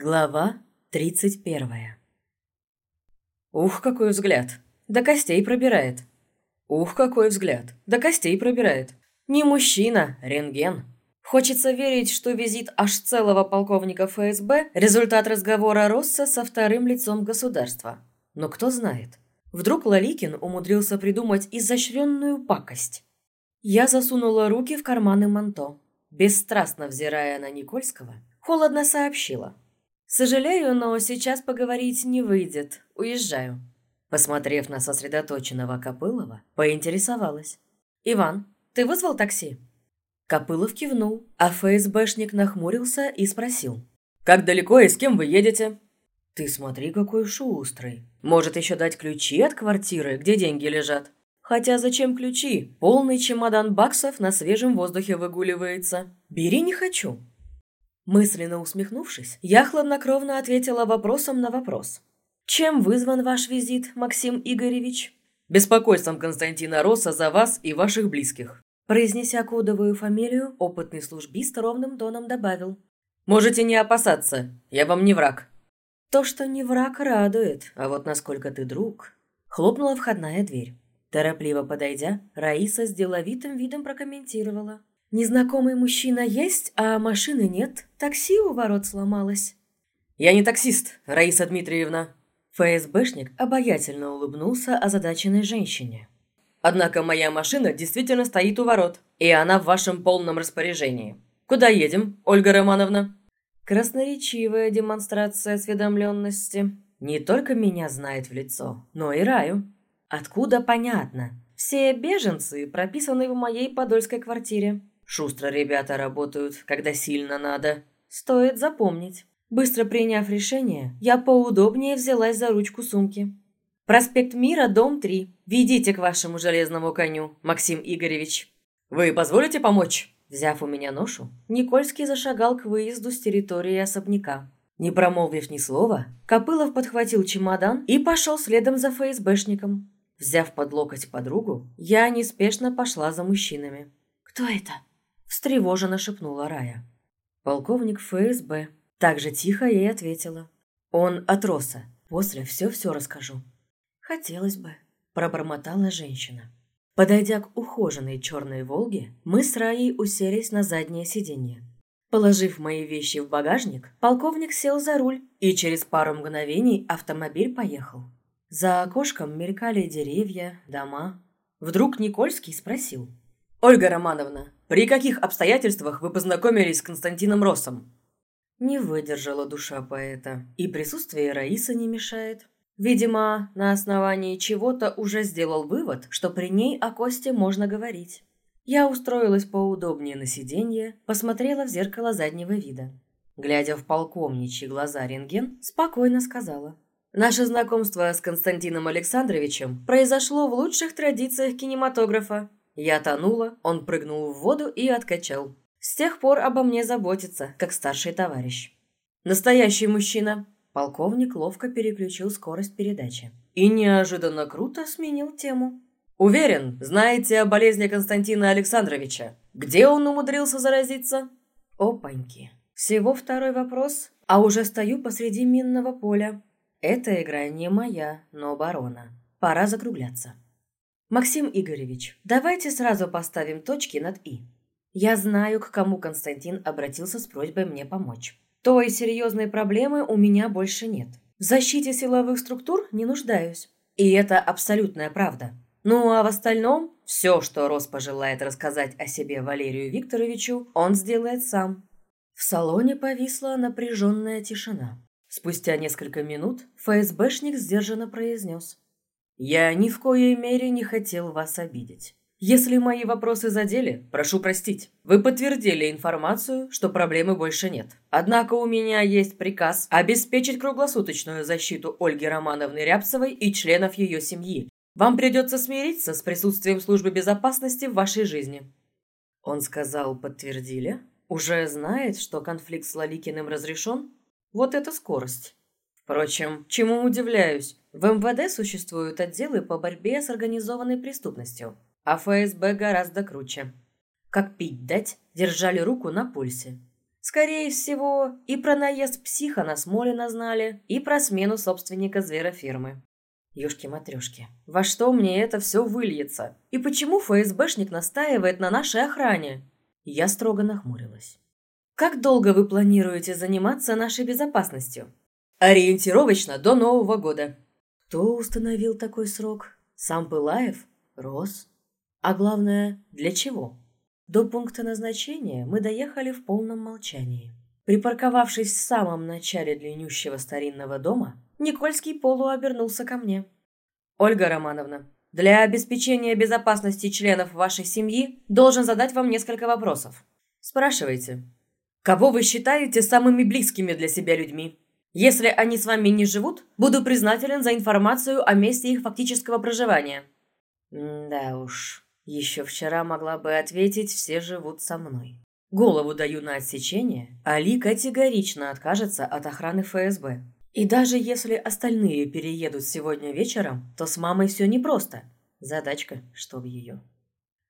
Глава 31 Ух, какой взгляд! До костей пробирает. Ух, какой взгляд! До костей пробирает. Не мужчина, рентген. Хочется верить, что визит аж целого полковника ФСБ – результат разговора Росса со вторым лицом государства. Но кто знает. Вдруг Лаликин умудрился придумать изощренную пакость. Я засунула руки в карманы манто. Бесстрастно взирая на Никольского, холодно сообщила – «Сожалею, но сейчас поговорить не выйдет. Уезжаю». Посмотрев на сосредоточенного Копылова, поинтересовалась. «Иван, ты вызвал такси?» Копылов кивнул, а ФСБшник нахмурился и спросил. «Как далеко и с кем вы едете?» «Ты смотри, какой шустрый. Может, еще дать ключи от квартиры, где деньги лежат?» «Хотя зачем ключи? Полный чемодан баксов на свежем воздухе выгуливается. Бери не хочу». Мысленно усмехнувшись, я хладнокровно ответила вопросом на вопрос. «Чем вызван ваш визит, Максим Игоревич?» «Беспокойством Константина Росса за вас и ваших близких». Произнеся кодовую фамилию, опытный службист ровным тоном добавил. «Можете не опасаться, я вам не враг». «То, что не враг, радует, а вот насколько ты друг...» Хлопнула входная дверь. Торопливо подойдя, Раиса с деловитым видом прокомментировала. Незнакомый мужчина есть, а машины нет. Такси у ворот сломалось. Я не таксист, Раиса Дмитриевна. ФСБшник обаятельно улыбнулся озадаченной женщине. Однако моя машина действительно стоит у ворот, и она в вашем полном распоряжении. Куда едем, Ольга Романовна? Красноречивая демонстрация осведомленности. Не только меня знает в лицо, но и Раю. Откуда понятно? Все беженцы прописаны в моей подольской квартире. Шустро ребята работают, когда сильно надо. Стоит запомнить. Быстро приняв решение, я поудобнее взялась за ручку сумки. «Проспект Мира, дом 3. Ведите к вашему железному коню, Максим Игоревич». «Вы позволите помочь?» Взяв у меня ношу, Никольский зашагал к выезду с территории особняка. Не промолвив ни слова, Копылов подхватил чемодан и пошел следом за ФСБшником. Взяв под локоть подругу, я неспешно пошла за мужчинами. «Кто это?» Встревоженно шепнула Рая. Полковник ФСБ. Так же тихо ей ответила. Он от Роса. После все-все расскажу. Хотелось бы, пробормотала женщина. Подойдя к ухоженной черной «Волге», мы с Раей уселись на заднее сиденье. Положив мои вещи в багажник, полковник сел за руль, и через пару мгновений автомобиль поехал. За окошком мелькали деревья, дома. Вдруг Никольский спросил. «Ольга Романовна, при каких обстоятельствах вы познакомились с Константином Россом?» Не выдержала душа поэта, и присутствие Раисы не мешает. Видимо, на основании чего-то уже сделал вывод, что при ней о Косте можно говорить. Я устроилась поудобнее на сиденье, посмотрела в зеркало заднего вида. Глядя в полковничьи глаза рентген, спокойно сказала. «Наше знакомство с Константином Александровичем произошло в лучших традициях кинематографа. Я тонула, он прыгнул в воду и откачал. С тех пор обо мне заботится, как старший товарищ. Настоящий мужчина. Полковник ловко переключил скорость передачи. И неожиданно круто сменил тему. Уверен, знаете о болезни Константина Александровича. Где он умудрился заразиться? Опаньки. Всего второй вопрос, а уже стою посреди минного поля. Эта игра не моя, но барона. Пора закругляться. «Максим Игоревич, давайте сразу поставим точки над «и». Я знаю, к кому Константин обратился с просьбой мне помочь. Той серьезной проблемы у меня больше нет. В защите силовых структур не нуждаюсь. И это абсолютная правда. Ну а в остальном, все, что Рос пожелает рассказать о себе Валерию Викторовичу, он сделает сам. В салоне повисла напряженная тишина. Спустя несколько минут ФСБшник сдержанно произнес. Я ни в коей мере не хотел вас обидеть. Если мои вопросы задели, прошу простить. Вы подтвердили информацию, что проблемы больше нет. Однако у меня есть приказ обеспечить круглосуточную защиту Ольги Романовны Рябцевой и членов ее семьи. Вам придется смириться с присутствием службы безопасности в вашей жизни». Он сказал «подтвердили». Уже знает, что конфликт с Лаликиным разрешен? Вот это скорость. Впрочем, чему удивляюсь? В МВД существуют отделы по борьбе с организованной преступностью, а ФСБ гораздо круче. Как пить дать, держали руку на пульсе. Скорее всего, и про наезд психа на Смолина знали, и про смену собственника зверофермы. Ёшки-матрёшки, во что мне это все выльется? И почему ФСБшник настаивает на нашей охране? Я строго нахмурилась. Как долго вы планируете заниматься нашей безопасностью? Ориентировочно до Нового года. Кто установил такой срок? Сам Пылаев? Рос? А главное, для чего? До пункта назначения мы доехали в полном молчании. Припарковавшись в самом начале длиннющего старинного дома, Никольский полуобернулся ко мне. «Ольга Романовна, для обеспечения безопасности членов вашей семьи должен задать вам несколько вопросов. Спрашивайте. Кого вы считаете самыми близкими для себя людьми? Если они с вами не живут, буду признателен за информацию о месте их фактического проживания». «Да уж, еще вчера могла бы ответить «все живут со мной». Голову даю на отсечение, Али категорично откажется от охраны ФСБ. И даже если остальные переедут сегодня вечером, то с мамой все непросто. Задачка, чтоб ее.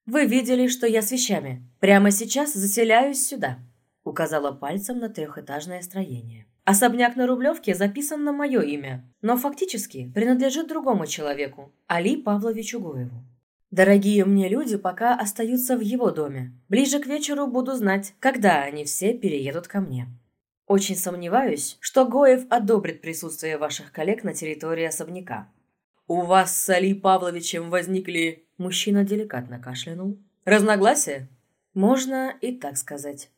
«Вы видели, что я с вещами. Прямо сейчас заселяюсь сюда», — указала пальцем на трехэтажное строение. Особняк на Рублевке записан на мое имя, но фактически принадлежит другому человеку, Али Павловичу Гоеву. Дорогие мне люди пока остаются в его доме. Ближе к вечеру буду знать, когда они все переедут ко мне. Очень сомневаюсь, что Гоев одобрит присутствие ваших коллег на территории особняка. У вас с Али Павловичем возникли... Мужчина деликатно кашлянул. Разногласия? Можно и так сказать.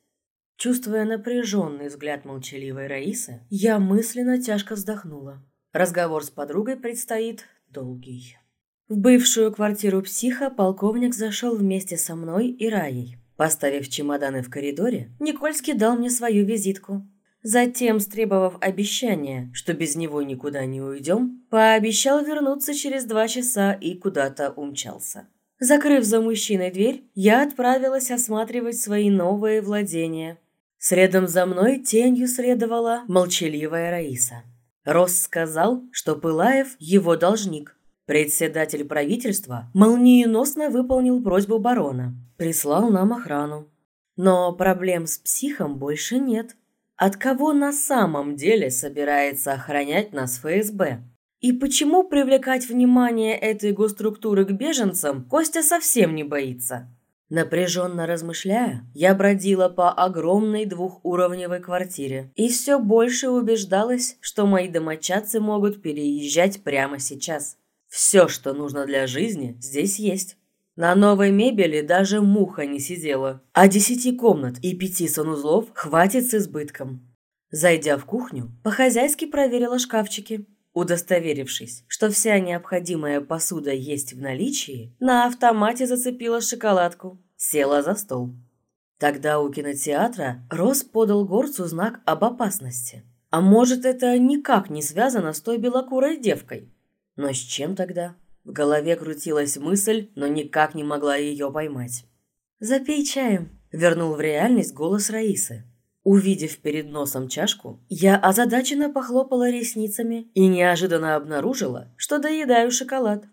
Чувствуя напряженный взгляд молчаливой Раисы, я мысленно тяжко вздохнула. Разговор с подругой предстоит долгий. В бывшую квартиру психа полковник зашел вместе со мной и Раей. Поставив чемоданы в коридоре, Никольский дал мне свою визитку. Затем, стребовав обещание, что без него никуда не уйдем, пообещал вернуться через два часа и куда-то умчался. Закрыв за мужчиной дверь, я отправилась осматривать свои новые владения. Следом за мной тенью следовала молчаливая Раиса. Рос сказал, что Пылаев – его должник – Председатель правительства молниеносно выполнил просьбу барона, прислал нам охрану. Но проблем с психом больше нет. От кого на самом деле собирается охранять нас ФСБ? И почему привлекать внимание этой госструктуры к беженцам Костя совсем не боится? Напряженно размышляя, я бродила по огромной двухуровневой квартире и все больше убеждалась, что мои домочадцы могут переезжать прямо сейчас. Все, что нужно для жизни, здесь есть. На новой мебели даже муха не сидела, а десяти комнат и пяти санузлов хватит с избытком. Зайдя в кухню, по-хозяйски проверила шкафчики. Удостоверившись, что вся необходимая посуда есть в наличии, на автомате зацепила шоколадку, села за стол. Тогда у кинотеатра Рос подал горцу знак об опасности. А может, это никак не связано с той белокурой девкой? Но с чем тогда? В голове крутилась мысль, но никак не могла ее поймать. «Запей чаем», — вернул в реальность голос Раисы. Увидев перед носом чашку, я озадаченно похлопала ресницами и неожиданно обнаружила, что доедаю шоколад.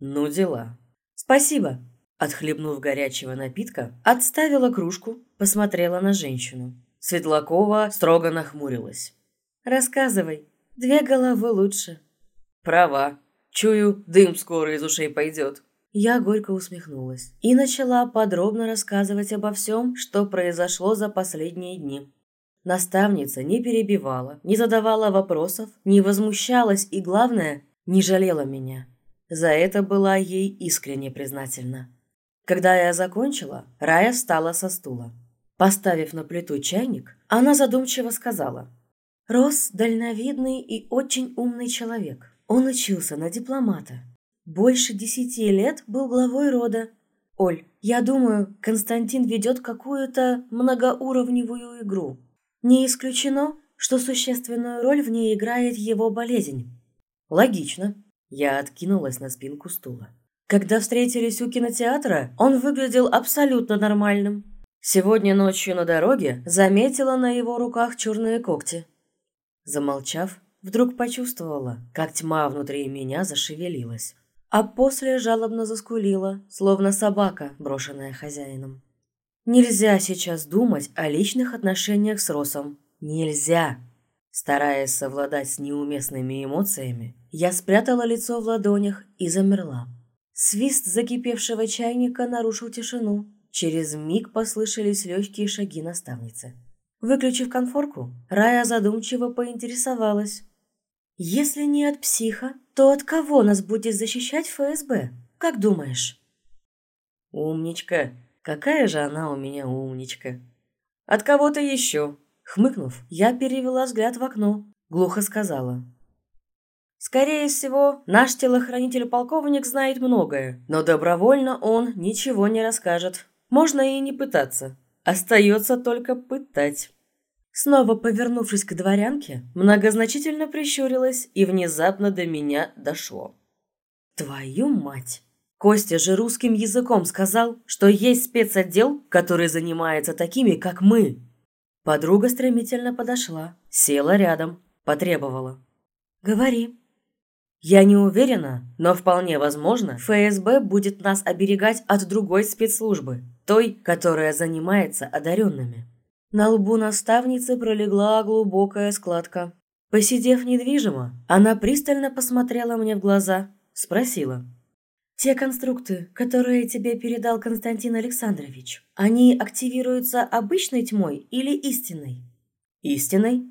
Ну дела. «Спасибо», — отхлебнув горячего напитка, отставила кружку, посмотрела на женщину. Светлакова строго нахмурилась. «Рассказывай. Две головы лучше». «Права», Чую, дым скоро из ушей пойдет. Я горько усмехнулась и начала подробно рассказывать обо всем, что произошло за последние дни. Наставница не перебивала, не задавала вопросов, не возмущалась и, главное, не жалела меня. За это была ей искренне признательна. Когда я закончила, Рая встала со стула. Поставив на плиту чайник, она задумчиво сказала. «Рос – дальновидный и очень умный человек. Он учился на дипломата. Больше десяти лет был главой рода. Оль, я думаю, Константин ведет какую-то многоуровневую игру. Не исключено, что существенную роль в ней играет его болезнь. Логично. Я откинулась на спинку стула. Когда встретились у кинотеатра, он выглядел абсолютно нормальным. Сегодня ночью на дороге заметила на его руках черные когти. Замолчав, Вдруг почувствовала, как тьма внутри меня зашевелилась, а после жалобно заскулила, словно собака, брошенная хозяином. Нельзя сейчас думать о личных отношениях с Росом. Нельзя. Стараясь совладать с неуместными эмоциями, я спрятала лицо в ладонях и замерла. Свист закипевшего чайника нарушил тишину. Через миг послышались легкие шаги наставницы. Выключив конфорку, Рая задумчиво поинтересовалась. «Если не от психа, то от кого нас будет защищать ФСБ? Как думаешь?» «Умничка! Какая же она у меня умничка!» «От кого-то еще!» Хмыкнув, я перевела взгляд в окно, глухо сказала. Скорее всего, наш телохранитель-полковник знает многое, но добровольно он ничего не расскажет. Можно и не пытаться. Остается только пытать. Снова повернувшись к дворянке, многозначительно прищурилась и внезапно до меня дошло. Твою мать! Костя же русским языком сказал, что есть спецотдел, который занимается такими, как мы. Подруга стремительно подошла, села рядом, потребовала. «Говори». Я не уверена, но вполне возможно, ФСБ будет нас оберегать от другой спецслужбы, той, которая занимается одаренными. На лбу наставницы пролегла глубокая складка. Посидев недвижимо, она пристально посмотрела мне в глаза, спросила. «Те конструкты, которые тебе передал Константин Александрович, они активируются обычной тьмой или истинной?» «Истинной?»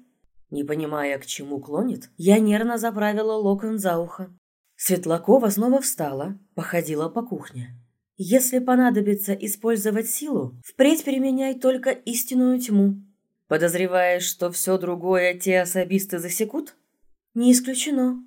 Не понимая, к чему клонит, я нервно заправила локон за ухо. Светлакова снова встала, походила по кухне. «Если понадобится использовать силу, впредь применяй только истинную тьму. Подозреваешь, что все другое те особисты засекут?» «Не исключено».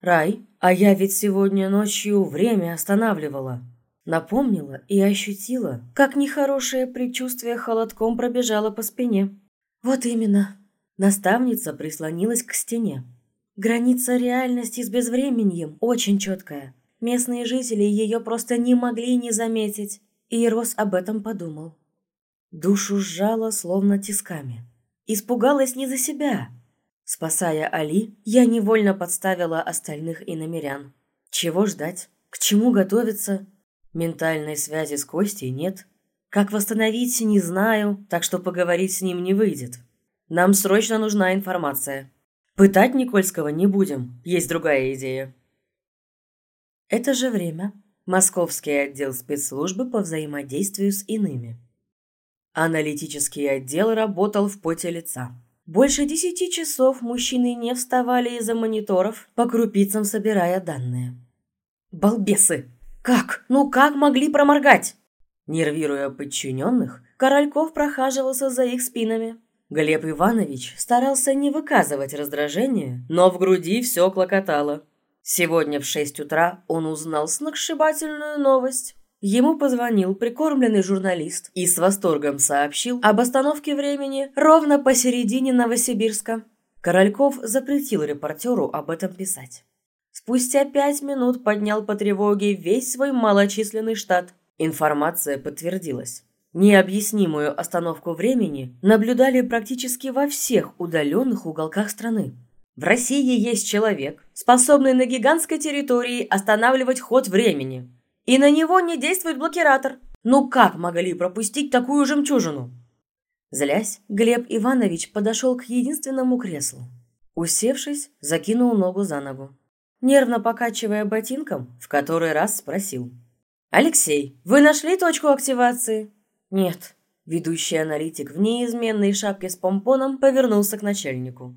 «Рай, а я ведь сегодня ночью время останавливала». Напомнила и ощутила, как нехорошее предчувствие холодком пробежало по спине. «Вот именно», Наставница прислонилась к стене. Граница реальности с безвременьем очень четкая. Местные жители ее просто не могли не заметить. И Рос об этом подумал. Душу сжала словно тисками. Испугалась не за себя. Спасая Али, я невольно подставила остальных иномерян. Чего ждать? К чему готовиться? Ментальной связи с Костей нет. Как восстановить, не знаю, так что поговорить с ним не выйдет. Нам срочно нужна информация. Пытать Никольского не будем, есть другая идея. Это же время. Московский отдел спецслужбы по взаимодействию с иными. Аналитический отдел работал в поте лица. Больше десяти часов мужчины не вставали из-за мониторов, по крупицам собирая данные. «Балбесы! Как? Ну как могли проморгать?» Нервируя подчиненных, Корольков прохаживался за их спинами, Глеб Иванович старался не выказывать раздражения, но в груди все клокотало. Сегодня в шесть утра он узнал сногсшибательную новость. Ему позвонил прикормленный журналист и с восторгом сообщил об остановке времени ровно посередине Новосибирска. Корольков запретил репортеру об этом писать. Спустя пять минут поднял по тревоге весь свой малочисленный штат. Информация подтвердилась. Необъяснимую остановку времени наблюдали практически во всех удаленных уголках страны. В России есть человек, способный на гигантской территории останавливать ход времени. И на него не действует блокиратор. Ну как могли пропустить такую жемчужину? Злясь, Глеб Иванович подошел к единственному креслу. Усевшись, закинул ногу за ногу. Нервно покачивая ботинком, в который раз спросил. «Алексей, вы нашли точку активации?» «Нет». Ведущий аналитик в неизменной шапке с помпоном повернулся к начальнику.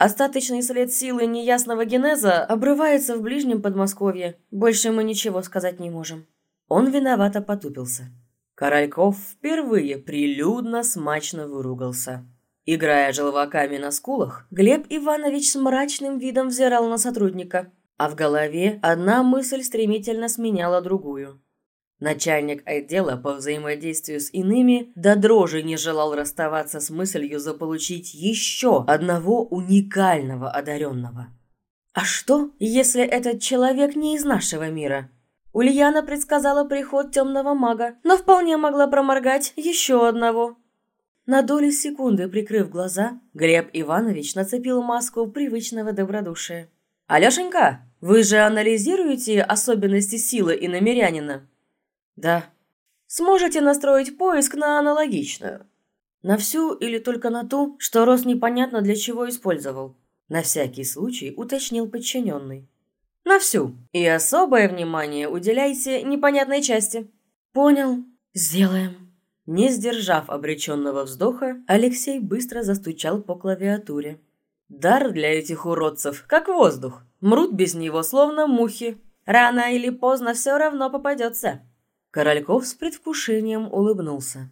Остаточный след силы неясного генеза обрывается в ближнем Подмосковье. Больше мы ничего сказать не можем. Он виновато потупился. Корольков впервые прилюдно смачно выругался. Играя желваками на скулах, Глеб Иванович с мрачным видом взирал на сотрудника, а в голове одна мысль стремительно сменяла другую. Начальник отдела по взаимодействию с иными до дрожи не желал расставаться с мыслью заполучить еще одного уникального одаренного. А что, если этот человек не из нашего мира? Ульяна предсказала приход темного мага, но вполне могла проморгать еще одного. На долю секунды, прикрыв глаза, Глеб Иванович нацепил маску привычного добродушия. «Алешенька, вы же анализируете особенности силы иномерянина?» «Да». Сможете настроить поиск на аналогичную? На всю или только на ту, что Рос непонятно для чего использовал? На всякий случай уточнил подчиненный. На всю. И особое внимание уделяйте непонятной части. Понял. Сделаем. Не сдержав обреченного вздоха, Алексей быстро застучал по клавиатуре. Дар для этих уродцев, как воздух. Мрут без него, словно мухи. Рано или поздно все равно попадется. Корольков с предвкушением улыбнулся.